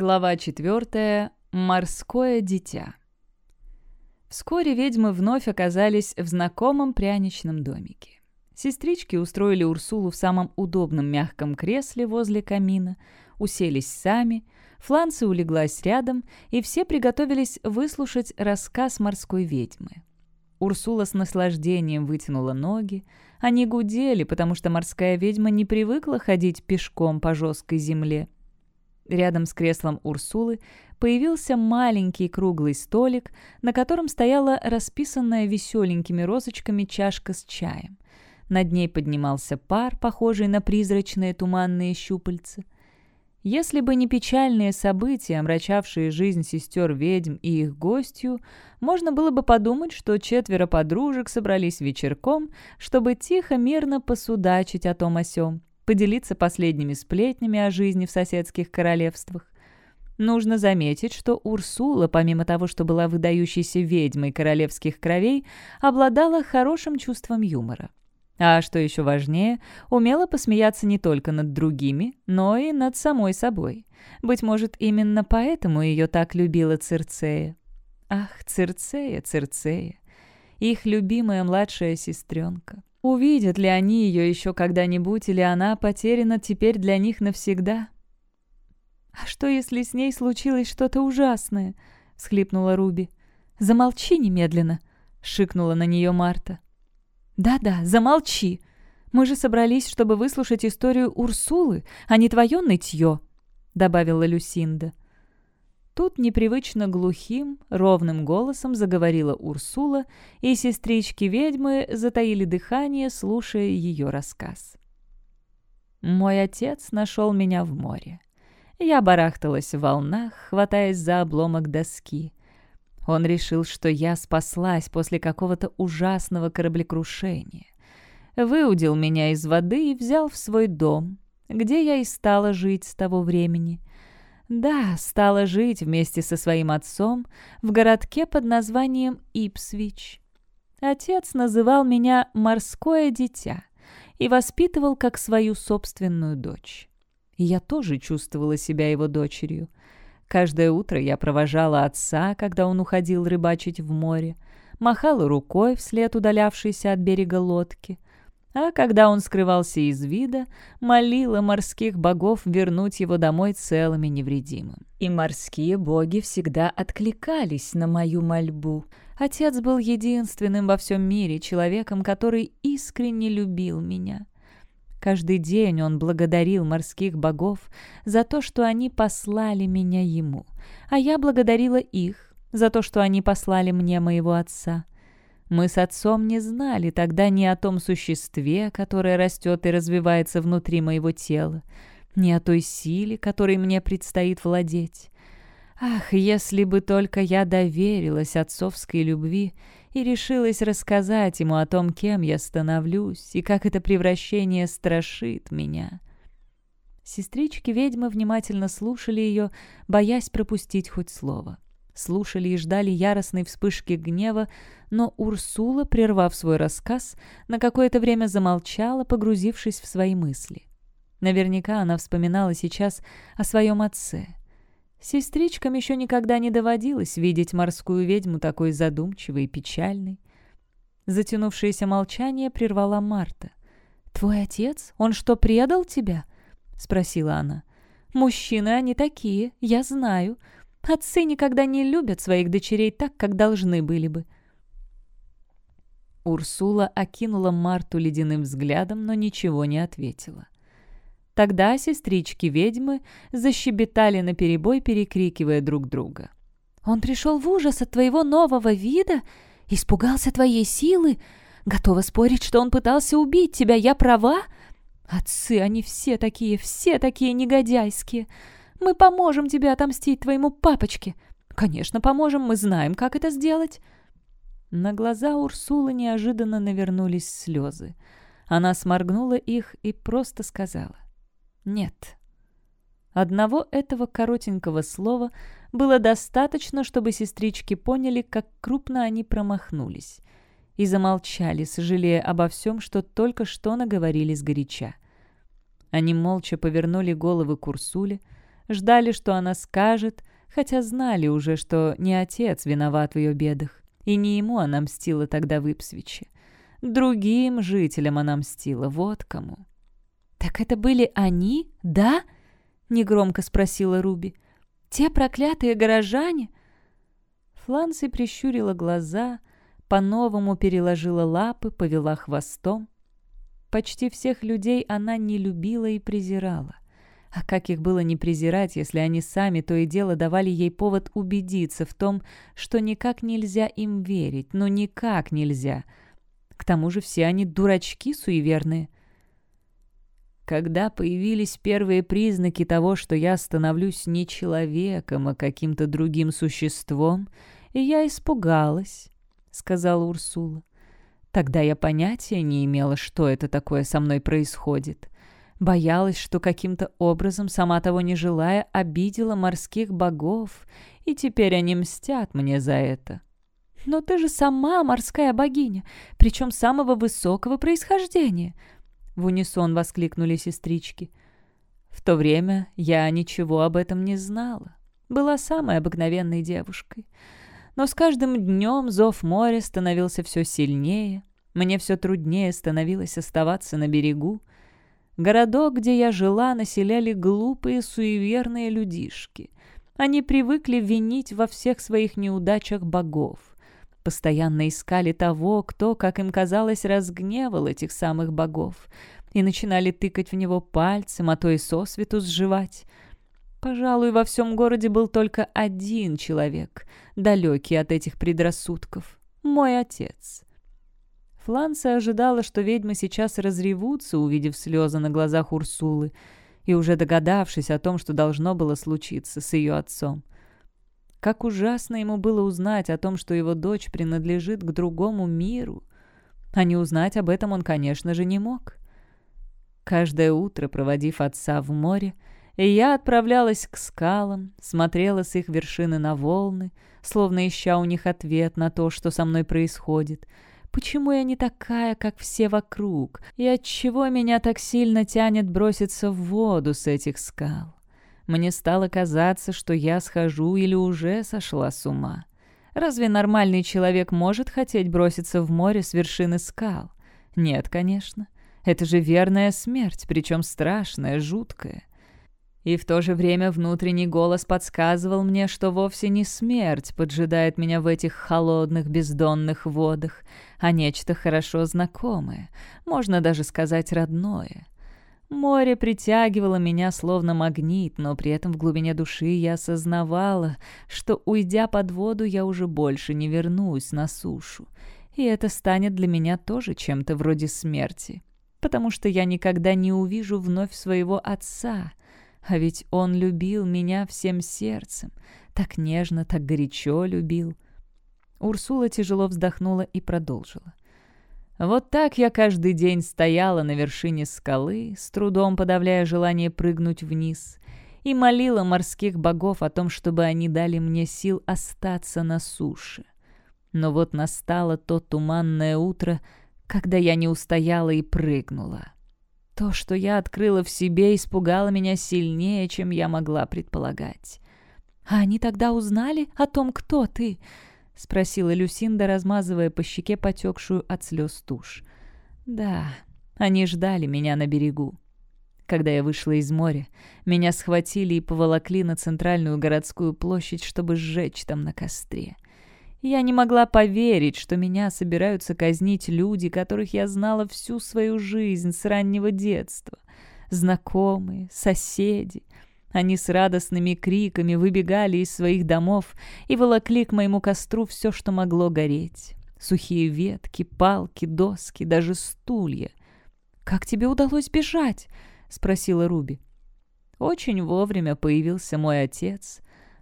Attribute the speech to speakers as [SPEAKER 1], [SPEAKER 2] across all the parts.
[SPEAKER 1] Глава 4. Морское дитя. Вскоре ведьмы вновь оказались в знакомом пряничном домике. Сестрички устроили Урсулу в самом удобном мягком кресле возле камина, уселись сами, Фланцы улеглась рядом, и все приготовились выслушать рассказ морской ведьмы. Урсула с наслаждением вытянула ноги. Они гудели, потому что морская ведьма не привыкла ходить пешком по жесткой земле. Рядом с креслом Урсулы появился маленький круглый столик, на котором стояла расписанная веселенькими розочками чашка с чаем. Над ней поднимался пар, похожий на призрачные туманные щупальца. Если бы не печальные события, омрачавшие жизнь сестер-ведьм и их гостью, можно было бы подумать, что четверо подружек собрались вечерком, чтобы тихо-мирно посудачить о том о сём поделиться последними сплетнями о жизни в соседских королевствах. Нужно заметить, что Урсула, помимо того, что была выдающейся ведьмой королевских кровей, обладала хорошим чувством юмора. А что еще важнее, умела посмеяться не только над другими, но и над самой собой. Быть может, именно поэтому ее так любила Цирцея. Ах, Цирцея, Цирцея, их любимая младшая сестренка. Увидят ли они ее еще когда-нибудь, или она потеряна теперь для них навсегда? «А что, если с ней случилось что-то ужасное?» — схлипнула Руби. «Замолчи немедленно!» — шикнула на нее Марта. «Да-да, замолчи! Мы же собрались, чтобы выслушать историю Урсулы, а не твое нытье!» — добавила Люсинда. Тут непривычно глухим, ровным голосом заговорила Урсула, и сестрички-ведьмы затаили дыхание, слушая ее рассказ. «Мой отец нашел меня в море. Я барахталась в волнах, хватаясь за обломок доски. Он решил, что я спаслась после какого-то ужасного кораблекрушения. Выудил меня из воды и взял в свой дом, где я и стала жить с того времени». Да, стала жить вместе со своим отцом в городке под названием Ипсвич. Отец называл меня «морское дитя» и воспитывал как свою собственную дочь. И я тоже чувствовала себя его дочерью. Каждое утро я провожала отца, когда он уходил рыбачить в море, махала рукой вслед удалявшейся от берега лодки, а когда он скрывался из вида, молила морских богов вернуть его домой целым и невредимым. И морские боги всегда откликались на мою мольбу. Отец был единственным во всем мире человеком, который искренне любил меня. Каждый день он благодарил морских богов за то, что они послали меня ему, а я благодарила их за то, что они послали мне моего отца — мы с отцом не знали тогда ни о том существе, которое растет и развивается внутри моего тела, ни о той силе, которой мне предстоит владеть. Ах, если бы только я доверилась отцовской любви и решилась рассказать ему о том, кем я становлюсь и как это превращение страшит меня. Сестрички-ведьмы внимательно слушали ее, боясь пропустить хоть слово. — слушали и ждали яростной вспышки гнева, но Урсула, прервав свой рассказ, на какое-то время замолчала, погрузившись в свои мысли. Наверняка она вспоминала сейчас о своем отце. Сестричкам еще никогда не доводилось видеть морскую ведьму такой задумчивой и печальной. Затянувшееся молчание прервала Марта. «Твой отец? Он что, предал тебя?» — спросила она. «Мужчины они такие, я знаю. Отцы никогда не любят своих дочерей так, как должны были бы. Урсула окинула Марту ледяным взглядом, но ничего не ответила. Тогда сестрички-ведьмы защебетали наперебой, перекрикивая друг друга. «Он пришел в ужас от твоего нового вида? Испугался твоей силы? Готова спорить, что он пытался убить тебя, я права? Отцы, они все такие, все такие негодяйские!» Мы поможем тебе отомстить твоему папочке. Конечно, поможем, мы знаем, как это сделать». На глаза Урсулы неожиданно навернулись слезы. Она сморгнула их и просто сказала «Нет». Одного этого коротенького слова было достаточно, чтобы сестрички поняли, как крупно они промахнулись, и замолчали, сожалея обо всем, что только что наговорили сгоряча. Они молча повернули головы к Урсуле, Ждали, что она скажет, хотя знали уже, что не отец виноват в ее бедах, и не ему она мстила тогда в Ипсвиче. Другим жителям она мстила, вот кому.
[SPEAKER 2] «Так это были они, да?» — негромко спросила Руби. «Те проклятые горожане?»
[SPEAKER 1] Фланси прищурила глаза, по-новому переложила лапы, повела хвостом. Почти всех людей она не любила и презирала. А как их было не презирать, если они сами то и дело давали ей повод убедиться в том, что никак нельзя им верить, ну никак нельзя. К тому же все они дурачки суеверные. Когда появились первые признаки того, что я становлюсь не человеком, а каким-то другим существом, и я испугалась, — сказала Урсула. Тогда я понятия не имела, что это такое со мной происходит. Боялась, что каким-то образом, сама того не желая, обидела морских богов, и теперь они мстят мне за это.
[SPEAKER 2] «Но ты же сама морская богиня, причем самого высокого происхождения!» В унисон воскликнули сестрички.
[SPEAKER 1] В то время я ничего об этом не знала. Была самой обыкновенной девушкой. Но с каждым днем зов моря становился все сильнее. Мне все труднее становилось оставаться на берегу. Городок, где я жила, населяли глупые, суеверные людишки. Они привыкли винить во всех своих неудачах богов. Постоянно искали того, кто, как им казалось, разгневал этих самых богов, и начинали тыкать в него пальцем, а то и сосвету сживать. Пожалуй, во всем городе был только один человек, далекий от этих предрассудков — мой отец. Фланса ожидала, что ведьмы сейчас разревутся, увидев слезы на глазах Урсулы, и уже догадавшись о том, что должно было случиться с ее отцом. Как ужасно ему было узнать о том, что его дочь принадлежит к другому миру. А не узнать об этом он, конечно же, не мог. Каждое утро, проводив отца в море, я отправлялась к скалам, смотрела с их вершины на волны, словно ища у них ответ на то, что со мной происходит — Почему я не такая, как все вокруг? И отчего меня так сильно тянет броситься в воду с этих скал? Мне стало казаться, что я схожу или уже сошла с ума. Разве нормальный человек может хотеть броситься в море с вершины скал? Нет, конечно. Это же верная смерть, причем страшная, жуткая. И в то же время внутренний голос подсказывал мне, что вовсе не смерть поджидает меня в этих холодных бездонных водах, а нечто хорошо знакомое, можно даже сказать родное. Море притягивало меня словно магнит, но при этом в глубине души я осознавала, что, уйдя под воду, я уже больше не вернусь на сушу. И это станет для меня тоже чем-то вроде смерти, потому что я никогда не увижу вновь своего отца — а ведь он любил меня всем сердцем, так нежно, так горячо любил. Урсула тяжело вздохнула и продолжила. Вот так я каждый день стояла на вершине скалы, с трудом подавляя желание прыгнуть вниз, и молила морских богов о том, чтобы они дали мне сил остаться на суше. Но вот настало то туманное утро, когда я не устояла и прыгнула. То, что я открыла в себе, испугало меня сильнее, чем я могла предполагать.
[SPEAKER 2] «А они тогда узнали о том, кто ты?» — спросила Люсинда, размазывая по щеке потекшую от слез тушь.
[SPEAKER 1] «Да, они ждали меня на берегу. Когда я вышла из моря, меня схватили и поволокли на центральную городскую площадь, чтобы сжечь там на костре. Я не могла поверить, что меня собираются казнить люди, которых я знала всю свою жизнь с раннего детства. Знакомые, соседи. Они с радостными криками выбегали из своих домов и волокли к моему костру все, что могло гореть. Сухие ветки, палки, доски, даже стулья.
[SPEAKER 2] «Как тебе удалось бежать?» — спросила Руби.
[SPEAKER 1] Очень вовремя появился мой отец.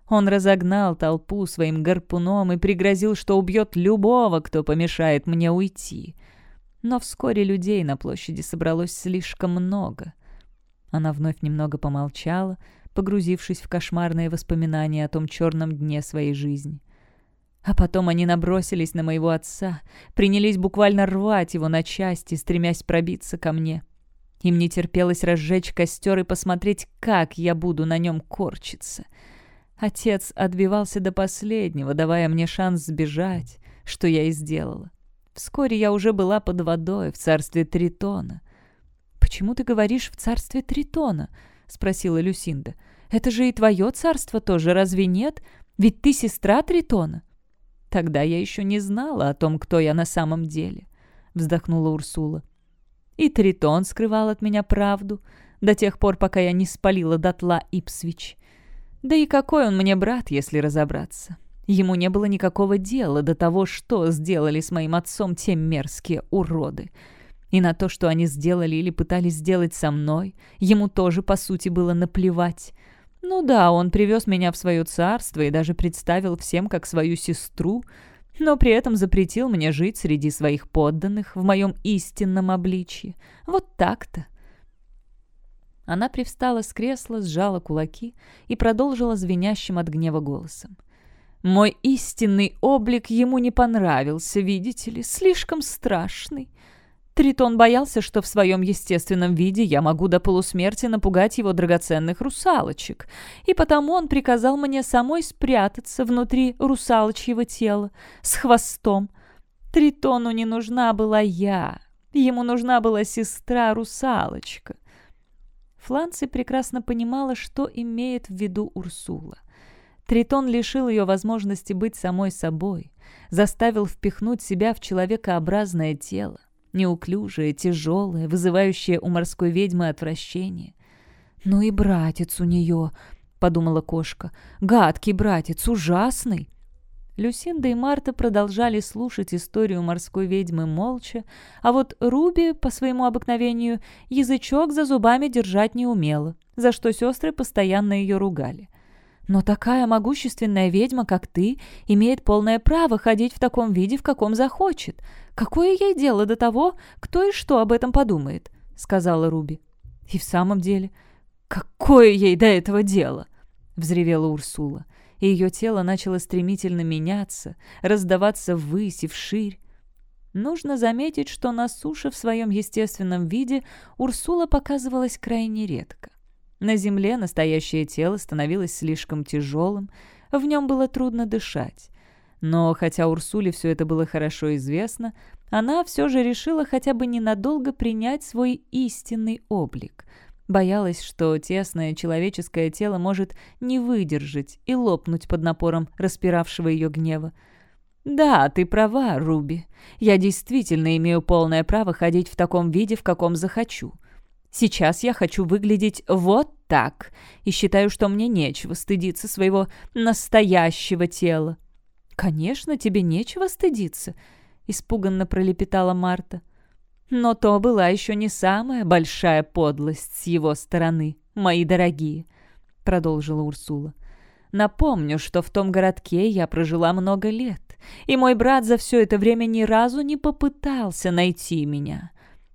[SPEAKER 1] Он разогнал толпу своим гарпуном и пригрозил, что убьет любого, кто помешает мне уйти. Но вскоре людей на площади собралось слишком много. Она вновь немного помолчала, погрузившись в кошмарные воспоминания о том черном дне своей жизни. А потом они набросились на моего отца, принялись буквально рвать его на части, стремясь пробиться ко мне. Им не терпелось разжечь костер и посмотреть, как я буду на нем корчиться. Отец отбивался до последнего, давая мне шанс сбежать, что я и сделала. Вскоре я уже была под водой в царстве Тритона. «Почему ты говоришь «в царстве Тритона»?» — спросила Люсинда. «Это же и твое царство тоже, разве нет? Ведь ты сестра Тритона». «Тогда я еще не знала о том, кто я на самом деле», — вздохнула Урсула. «И Тритон скрывал от меня правду до тех пор, пока я не спалила дотла Ипсвич. Да и какой он мне брат, если разобраться? Ему не было никакого дела до того, что сделали с моим отцом те мерзкие уроды. И на то, что они сделали или пытались сделать со мной, ему тоже, по сути, было наплевать. Ну да, он привез меня в свое царство и даже представил всем как свою сестру, но при этом запретил мне жить среди своих подданных в моем истинном обличье. Вот так-то. Она привстала с кресла, сжала кулаки и продолжила звенящим от гнева голосом. «Мой истинный облик ему не понравился, видите ли, слишком страшный. Тритон боялся, что в своем естественном виде я могу до полусмерти напугать его драгоценных русалочек, и потому он приказал мне самой спрятаться внутри русалочьего тела с хвостом. Тритону не нужна была я, ему нужна была сестра-русалочка. Фланци прекрасно понимала, что имеет в виду Урсула. Тритон лишил ее возможности быть самой собой, заставил впихнуть себя в человекообразное тело неуклюжее, тяжелое, вызывающее у морской ведьмы отвращение. «Ну и братец у нее», — подумала кошка, — «гадкий братец, ужасный». Люсинда и Марта продолжали слушать историю морской ведьмы молча, а вот Руби, по своему обыкновению, язычок за зубами держать не умела, за что сестры постоянно ее ругали. Но такая могущественная ведьма, как ты, имеет полное право ходить в таком виде, в каком захочет. Какое ей дело до того, кто и что об этом подумает?» — сказала Руби. «И в самом деле, какое ей до этого дело?» — взревела Урсула. И ее тело начало стремительно меняться, раздаваться ввысь и вширь. Нужно заметить, что на суше в своем естественном виде Урсула показывалась крайне редко. На земле настоящее тело становилось слишком тяжелым, в нем было трудно дышать. Но хотя Урсуле все это было хорошо известно, она все же решила хотя бы ненадолго принять свой истинный облик. Боялась, что тесное человеческое тело может не выдержать и лопнуть под напором распиравшего ее гнева. «Да, ты права, Руби. Я действительно имею полное право ходить в таком виде, в каком захочу. Сейчас я хочу выглядеть вот так, и считаю, что мне нечего стыдиться своего настоящего тела». «Конечно, тебе нечего стыдиться», — испуганно пролепетала Марта. «Но то была еще не самая большая подлость с его стороны, мои дорогие», — продолжила Урсула. «Напомню, что в том городке я прожила много лет, и мой брат за все это время ни разу не попытался найти меня.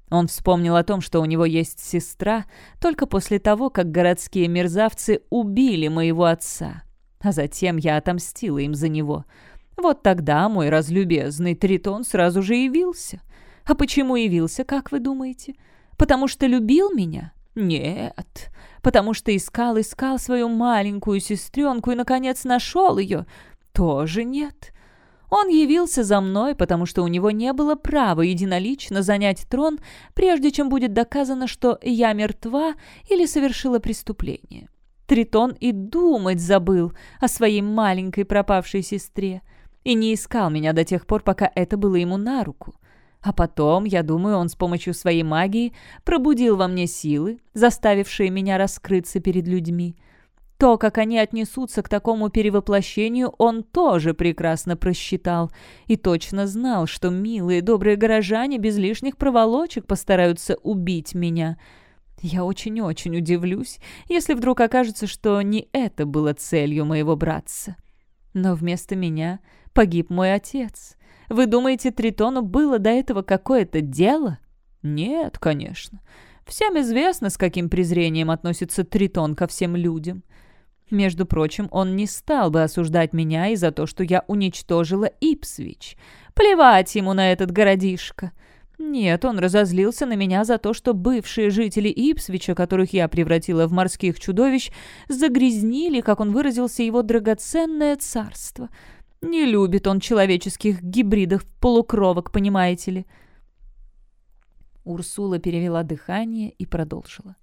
[SPEAKER 1] Он вспомнил о том, что у него есть сестра, только после того, как городские мерзавцы убили моего отца. А затем я отомстила им за него. Вот тогда мой разлюбезный Тритон сразу же явился. А почему явился, как вы думаете? Потому что любил меня? Нет. Потому что искал-искал свою маленькую сестренку и, наконец, нашел ее? Тоже нет. Он явился за мной, потому что у него не было права единолично занять трон, прежде чем будет доказано, что я мертва или совершила преступление. Тритон и думать забыл о своей маленькой пропавшей сестре и не искал меня до тех пор, пока это было ему на руку. А потом, я думаю, он с помощью своей магии пробудил во мне силы, заставившие меня раскрыться перед людьми. То, как они отнесутся к такому перевоплощению, он тоже прекрасно просчитал и точно знал, что милые добрые горожане без лишних проволочек постараются убить меня. Я очень-очень удивлюсь, если вдруг окажется, что не это было целью моего братца. Но вместо меня погиб мой отец. Вы думаете, Тритону было до этого какое-то дело? Нет, конечно. Всем известно, с каким презрением относится Тритон ко всем людям. Между прочим, он не стал бы осуждать меня из-за то, что я уничтожила Ипсвич. Плевать ему на этот городишко. Нет, он разозлился на меня за то, что бывшие жители Ипсвича, которых я превратила в морских чудовищ, загрязнили, как он выразился, его драгоценное царство. Не любит он человеческих гибридов полукровок, понимаете ли. Урсула перевела дыхание и продолжила.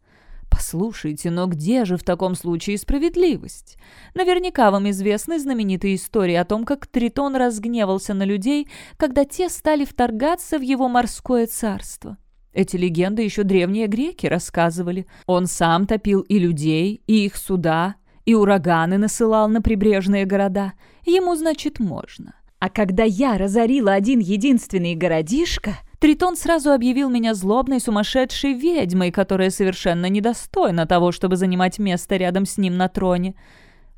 [SPEAKER 1] «Послушайте, но где же в таком случае справедливость? Наверняка вам известны знаменитые истории о том, как Тритон разгневался на людей, когда те стали вторгаться в его морское царство. Эти легенды еще древние греки рассказывали. Он сам топил и людей, и их суда, и ураганы насылал на прибрежные города. Ему, значит, можно. А когда я разорила один единственный городишко, Тритон сразу объявил меня злобной сумасшедшей ведьмой, которая совершенно недостойна того, чтобы занимать место рядом с ним на троне.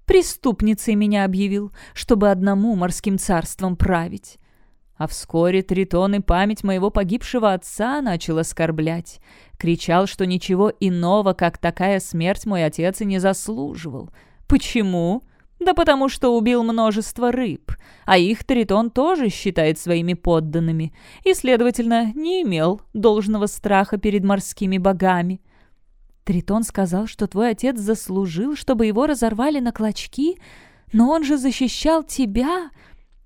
[SPEAKER 1] Преступницей меня объявил, чтобы одному морским царством править. А вскоре Тритон и память моего погибшего отца начал оскорблять. Кричал, что ничего иного, как такая смерть, мой отец и не заслуживал. Почему? Да потому что убил множество рыб, а их Тритон тоже считает своими подданными и, следовательно, не имел должного страха перед морскими богами. Тритон сказал, что твой отец заслужил, чтобы его разорвали на клочки, но он же защищал тебя!»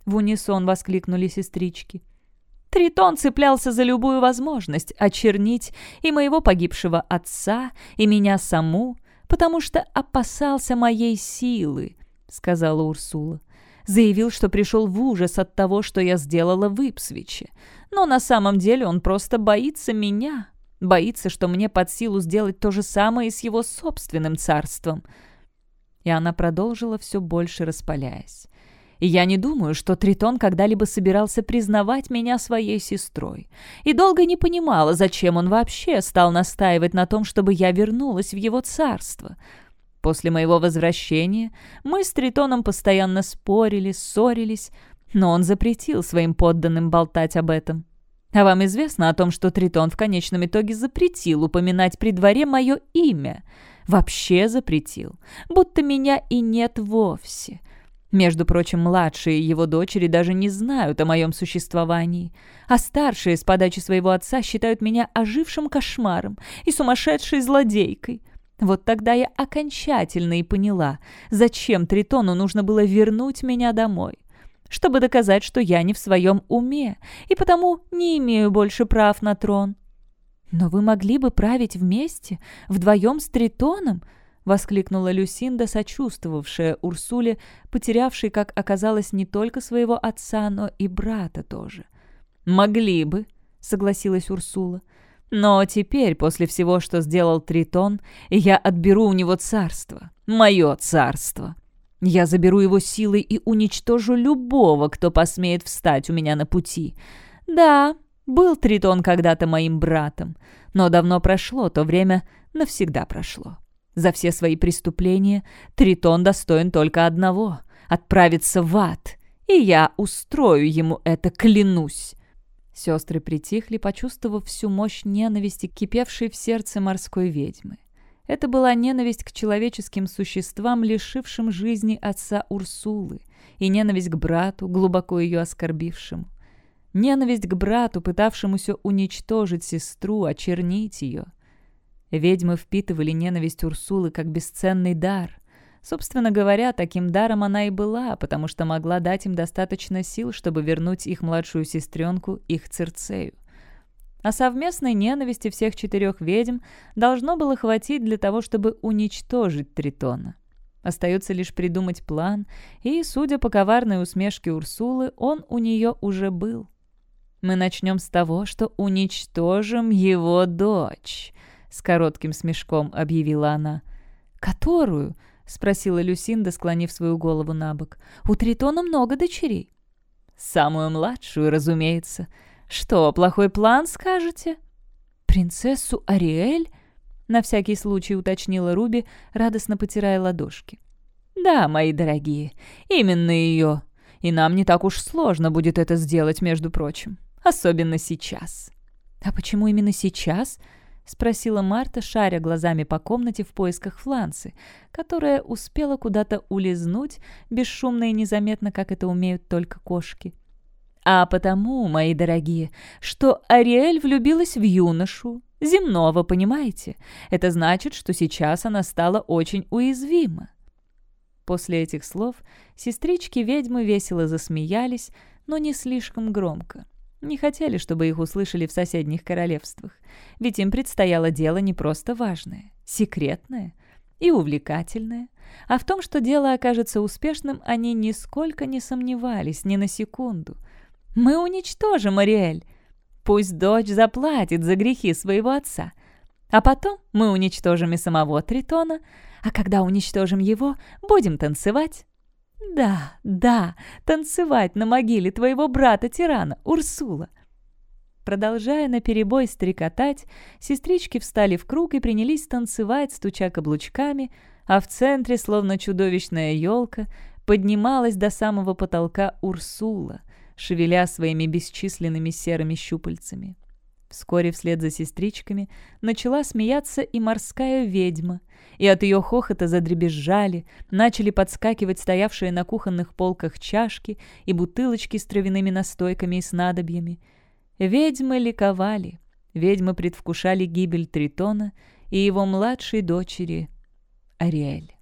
[SPEAKER 1] В унисон воскликнули сестрички. Тритон цеплялся за любую возможность очернить и моего погибшего отца, и меня саму, потому что опасался моей силы, сказала Урсула. Заявил, что пришел в ужас от того, что я сделала в Ипсвиче. Но на самом деле он просто боится меня. Боится, что мне под силу сделать то же самое с его собственным царством. И она продолжила, все больше распаляясь. Я не думаю, что Тритон когда-либо собирался признавать меня своей сестрой. И долго не понимала, зачем он вообще стал настаивать на том, чтобы я вернулась в его царство. После моего возвращения мы с Тритоном постоянно спорили, ссорились, но он запретил своим подданным болтать об этом. А вам известно о том, что Тритон в конечном итоге запретил упоминать при дворе мое имя? Вообще запретил. Будто меня и нет вовсе. Между прочим, младшие его дочери даже не знают о моем существовании, а старшие с подачи своего отца считают меня ожившим кошмаром и сумасшедшей злодейкой. Вот тогда я окончательно и поняла, зачем Тритону нужно было вернуть меня домой. Чтобы доказать, что я не в своем уме, и потому не имею больше прав на трон. «Но вы могли бы править вместе, вдвоем с Тритоном?» — воскликнула Люсинда, сочувствовавшая Урсуле, потерявшей, как оказалось, не только своего отца, но и брата тоже. «Могли бы», — согласилась Урсула. Но теперь, после всего, что сделал Тритон, я отберу у него царство. Мое царство. Я заберу его силой и уничтожу любого, кто посмеет встать у меня на пути. Да, был Тритон когда-то моим братом, но давно прошло то время, навсегда прошло. За все свои преступления Тритон достоин только одного — отправиться в ад, и я устрою ему это, клянусь. Сестры притихли, почувствовав всю мощь ненависти, кипевшей в сердце морской ведьмы. Это была ненависть к человеческим существам, лишившим жизни отца Урсулы, и ненависть к брату, глубоко ее оскорбившему. Ненависть к брату, пытавшемуся уничтожить сестру, очернить ее. Ведьмы впитывали ненависть Урсулы как бесценный дар, Собственно говоря, таким даром она и была, потому что могла дать им достаточно сил, чтобы вернуть их младшую сестренку, их Церцею. А совместной ненависти всех четырех ведьм должно было хватить для того, чтобы уничтожить Тритона. Остается лишь придумать план, и, судя по коварной усмешке Урсулы, он у нее уже был. «Мы начнем с того, что уничтожим его дочь», — с коротким смешком объявила она. «Которую?» — спросила Люсинда, склонив свою голову на бок. «У Тритона много дочерей». «Самую младшую, разумеется. Что, плохой план, скажете?» «Принцессу Ариэль?» — на всякий случай уточнила Руби, радостно потирая ладошки. «Да, мои дорогие, именно ее. И нам не так уж сложно будет это сделать, между прочим. Особенно сейчас». «А почему именно сейчас?» — спросила Марта, шаря глазами по комнате в поисках Фланцы, которая успела куда-то улизнуть, бесшумно и незаметно, как это умеют только кошки. А потому, мои дорогие, что Ариэль влюбилась в юношу, земного, понимаете? Это значит, что сейчас она стала очень уязвима. После этих слов сестрички-ведьмы весело засмеялись, но не слишком громко. Не хотели, чтобы их услышали в соседних королевствах, ведь им предстояло дело не просто важное, секретное и увлекательное. А в том, что дело окажется успешным, они нисколько не сомневались, ни на секунду. Мы уничтожим Ариэль. Пусть дочь заплатит за грехи своего отца. А потом мы уничтожим и самого Тритона, а когда уничтожим его, будем танцевать. Да, да, танцевать на могиле твоего брата-тирана, Урсула. Продолжая наперебой стрекотать, сестрички встали в круг и принялись танцевать, стуча каблучками, а в центре, словно чудовищная елка, поднималась до самого потолка Урсула — шевеля своими бесчисленными серыми щупальцами. Вскоре вслед за сестричками начала смеяться и морская ведьма, и от ее хохота задребезжали, начали подскакивать стоявшие на кухонных полках чашки и бутылочки с травяными настойками и снадобьями. Ведьмы ликовали, ведьмы предвкушали гибель Тритона и его младшей дочери Ариэль.